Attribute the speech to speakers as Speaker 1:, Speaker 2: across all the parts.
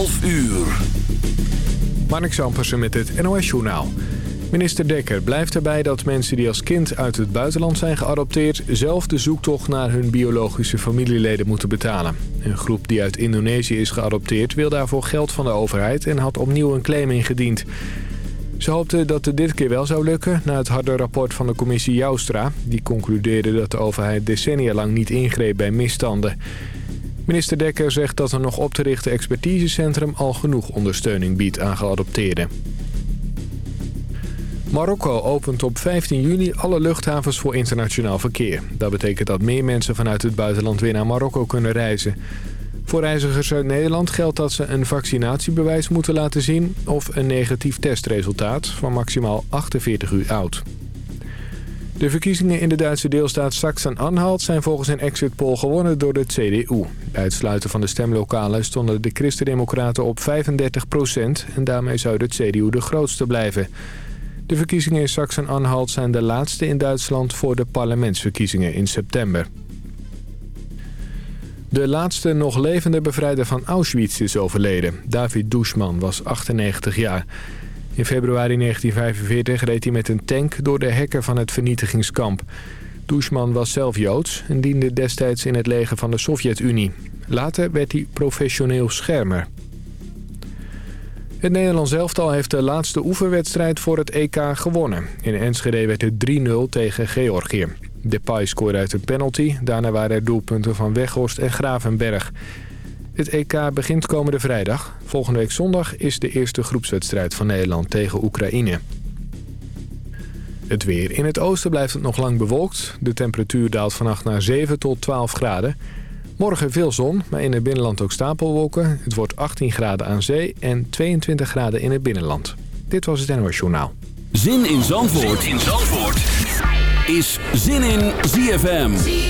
Speaker 1: 12 uur.
Speaker 2: Marnik Zampersen met het NOS-journaal. Minister Dekker blijft erbij dat mensen die als kind uit het buitenland zijn geadopteerd... zelf de zoektocht naar hun biologische familieleden moeten betalen. Een groep die uit Indonesië is geadopteerd wil daarvoor geld van de overheid... en had opnieuw een claim ingediend. Ze hoopte dat het dit keer wel zou lukken na het harde rapport van de commissie Joustra. Die concludeerde dat de overheid decennia lang niet ingreep bij misstanden. Minister Dekker zegt dat een nog op te richten expertisecentrum al genoeg ondersteuning biedt aan geadopteerden. Marokko opent op 15 juni alle luchthavens voor internationaal verkeer. Dat betekent dat meer mensen vanuit het buitenland weer naar Marokko kunnen reizen. Voor reizigers uit Nederland geldt dat ze een vaccinatiebewijs moeten laten zien... of een negatief testresultaat van maximaal 48 uur oud. De verkiezingen in de Duitse deelstaat Sachsen-Anhalt zijn volgens een exit poll gewonnen door de CDU. Bij het sluiten van de stemlokalen stonden de Christen-Democraten op 35% en daarmee zou de CDU de grootste blijven. De verkiezingen in Sachsen-Anhalt zijn de laatste in Duitsland voor de parlementsverkiezingen in september. De laatste nog levende bevrijder van Auschwitz is overleden. David Dushman was 98 jaar. In februari 1945 reed hij met een tank door de hekken van het vernietigingskamp. Dushman was zelf Joods en diende destijds in het leger van de Sovjet-Unie. Later werd hij professioneel schermer. Het Nederlands elftal heeft de laatste oefenwedstrijd voor het EK gewonnen. In Enschede werd het 3-0 tegen Georgië. Depay scoorde uit een penalty. Daarna waren er doelpunten van Weghorst en Gravenberg. Het EK begint komende vrijdag. Volgende week zondag is de eerste groepswedstrijd van Nederland tegen Oekraïne. Het weer. In het oosten blijft het nog lang bewolkt. De temperatuur daalt vannacht naar 7 tot 12 graden. Morgen veel zon, maar in het binnenland ook stapelwolken. Het wordt 18 graden aan zee en 22 graden in het binnenland. Dit was het NOS Journaal.
Speaker 1: Zin in Zandvoort, zin in Zandvoort. is Zin in ZFM.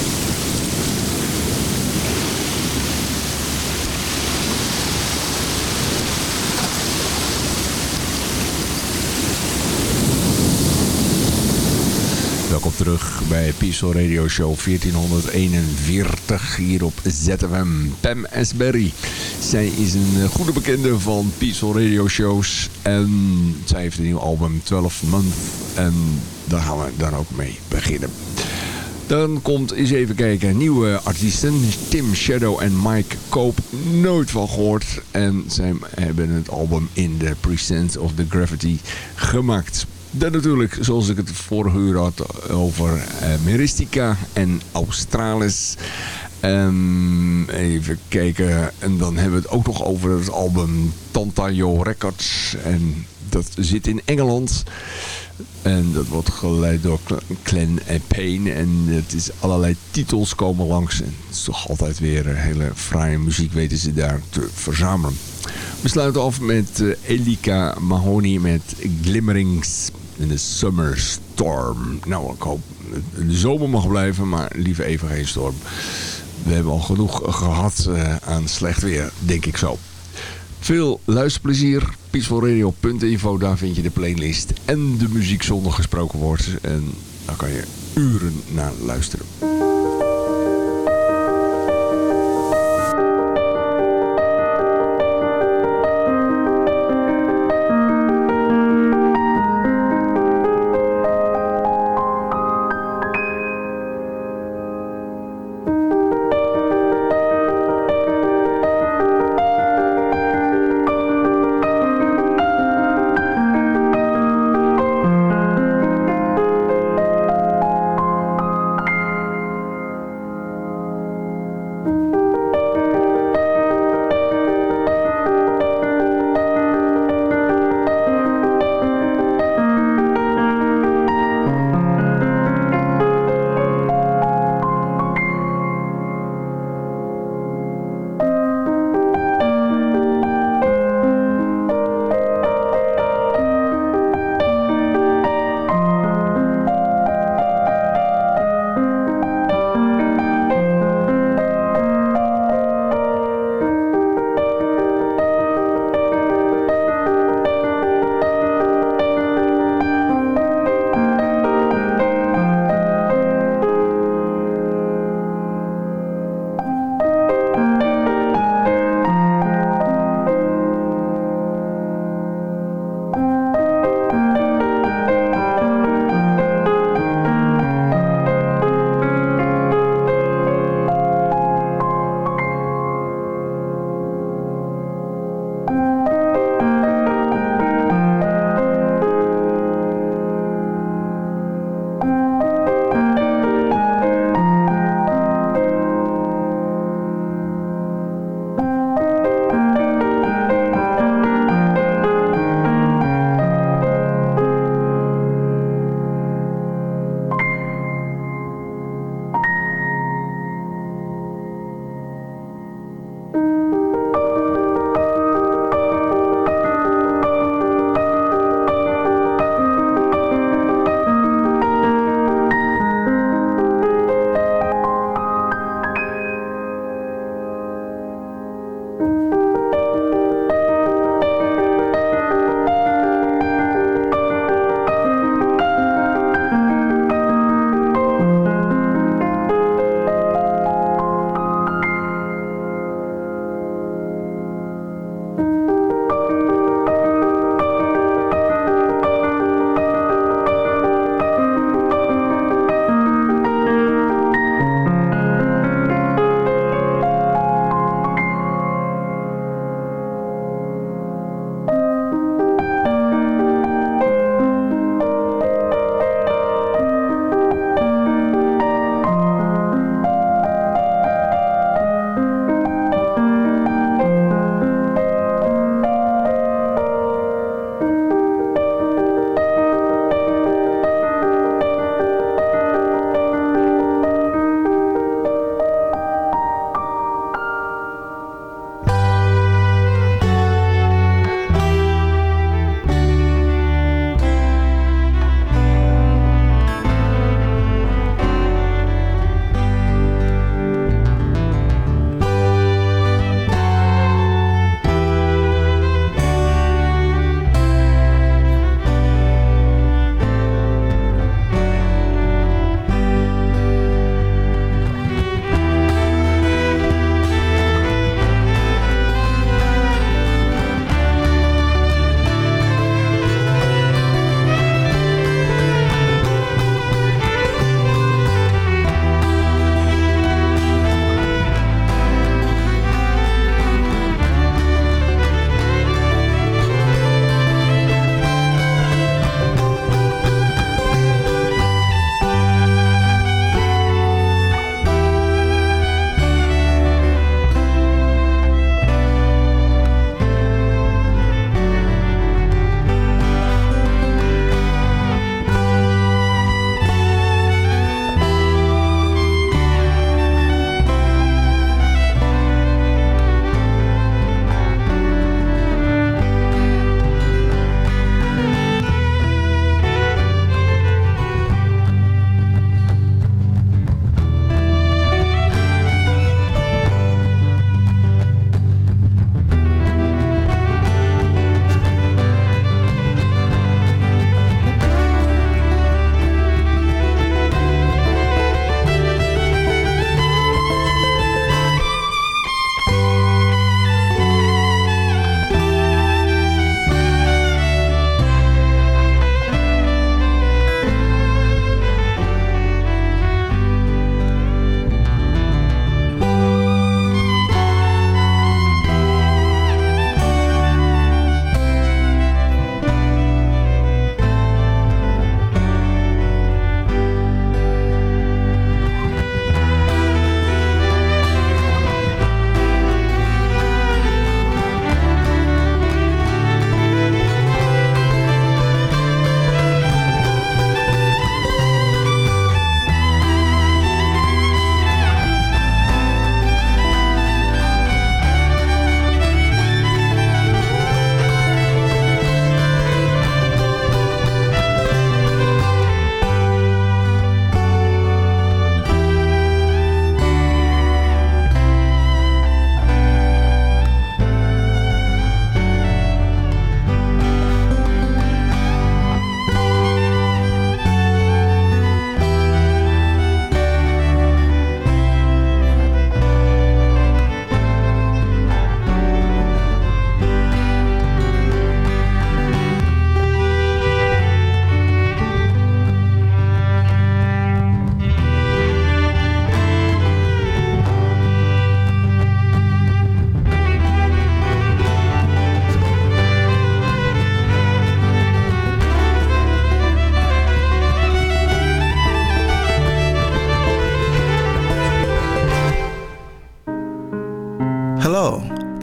Speaker 3: Welkom terug bij Peaceful Radio Show 1441 hier op ZFM. Pam Esberry. Zij is een goede bekende van Peaceful Radio Shows. En zij heeft een nieuw album 12 Month. En daar gaan we dan ook mee beginnen. Dan komt eens even kijken. Nieuwe artiesten. Tim Shadow en Mike Koop. Nooit van gehoord. En zij hebben het album In the Presence of the Gravity gemaakt. Dan natuurlijk, zoals ik het vorige uur had, over uh, Meristica en Australis. Um, even kijken. En dan hebben we het ook nog over het album Tantayo Records. En dat zit in Engeland. En dat wordt geleid door Glenn Payne. En het is allerlei titels komen langs. Het is toch altijd weer hele fraaie muziek weten ze daar te verzamelen. We sluiten af met uh, Elika Mahoney met Glimmerings in de Summer Storm. Nou, ik hoop de zomer mag blijven, maar liever even geen storm. We hebben al genoeg gehad uh, aan slecht weer, denk ik zo. Veel luisterplezier. Peacefulradio.info, daar vind je de playlist en de muziek zonder gesproken wordt. En daar kan je uren naar luisteren.